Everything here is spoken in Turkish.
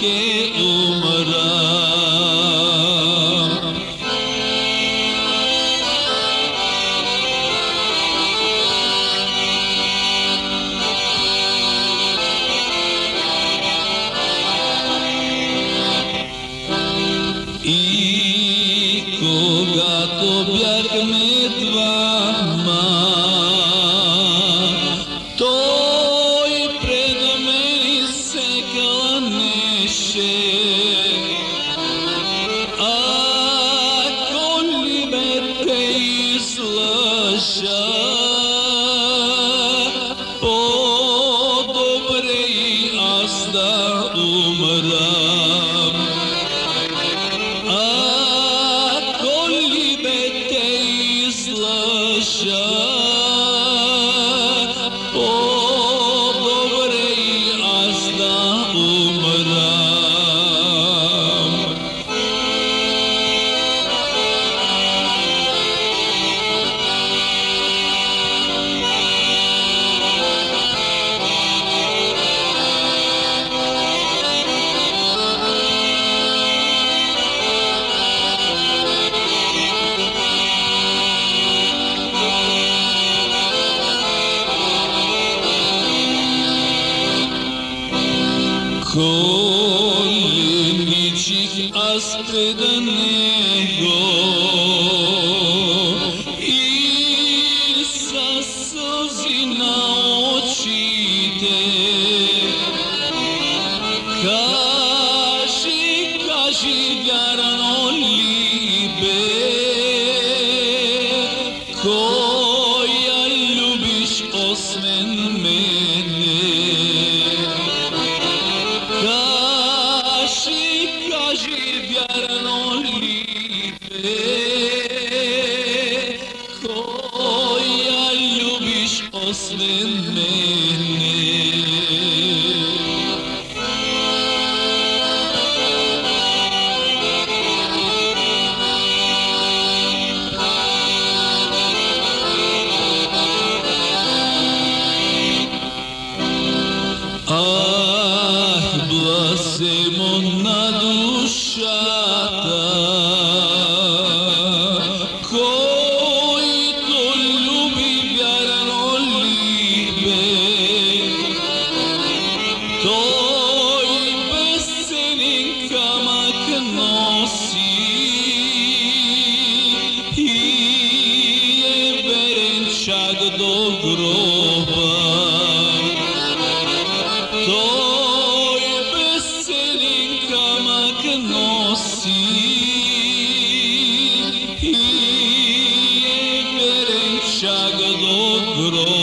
के उमरा ई الرحيم Kolun içik askıdan İsa sozina očite Kaži, kaži garano libe Koja ljubiš osmen me. عجیب گرن علی کوی علیو بیش قصرن منی Ah, bu asım Hiye berem şag dobro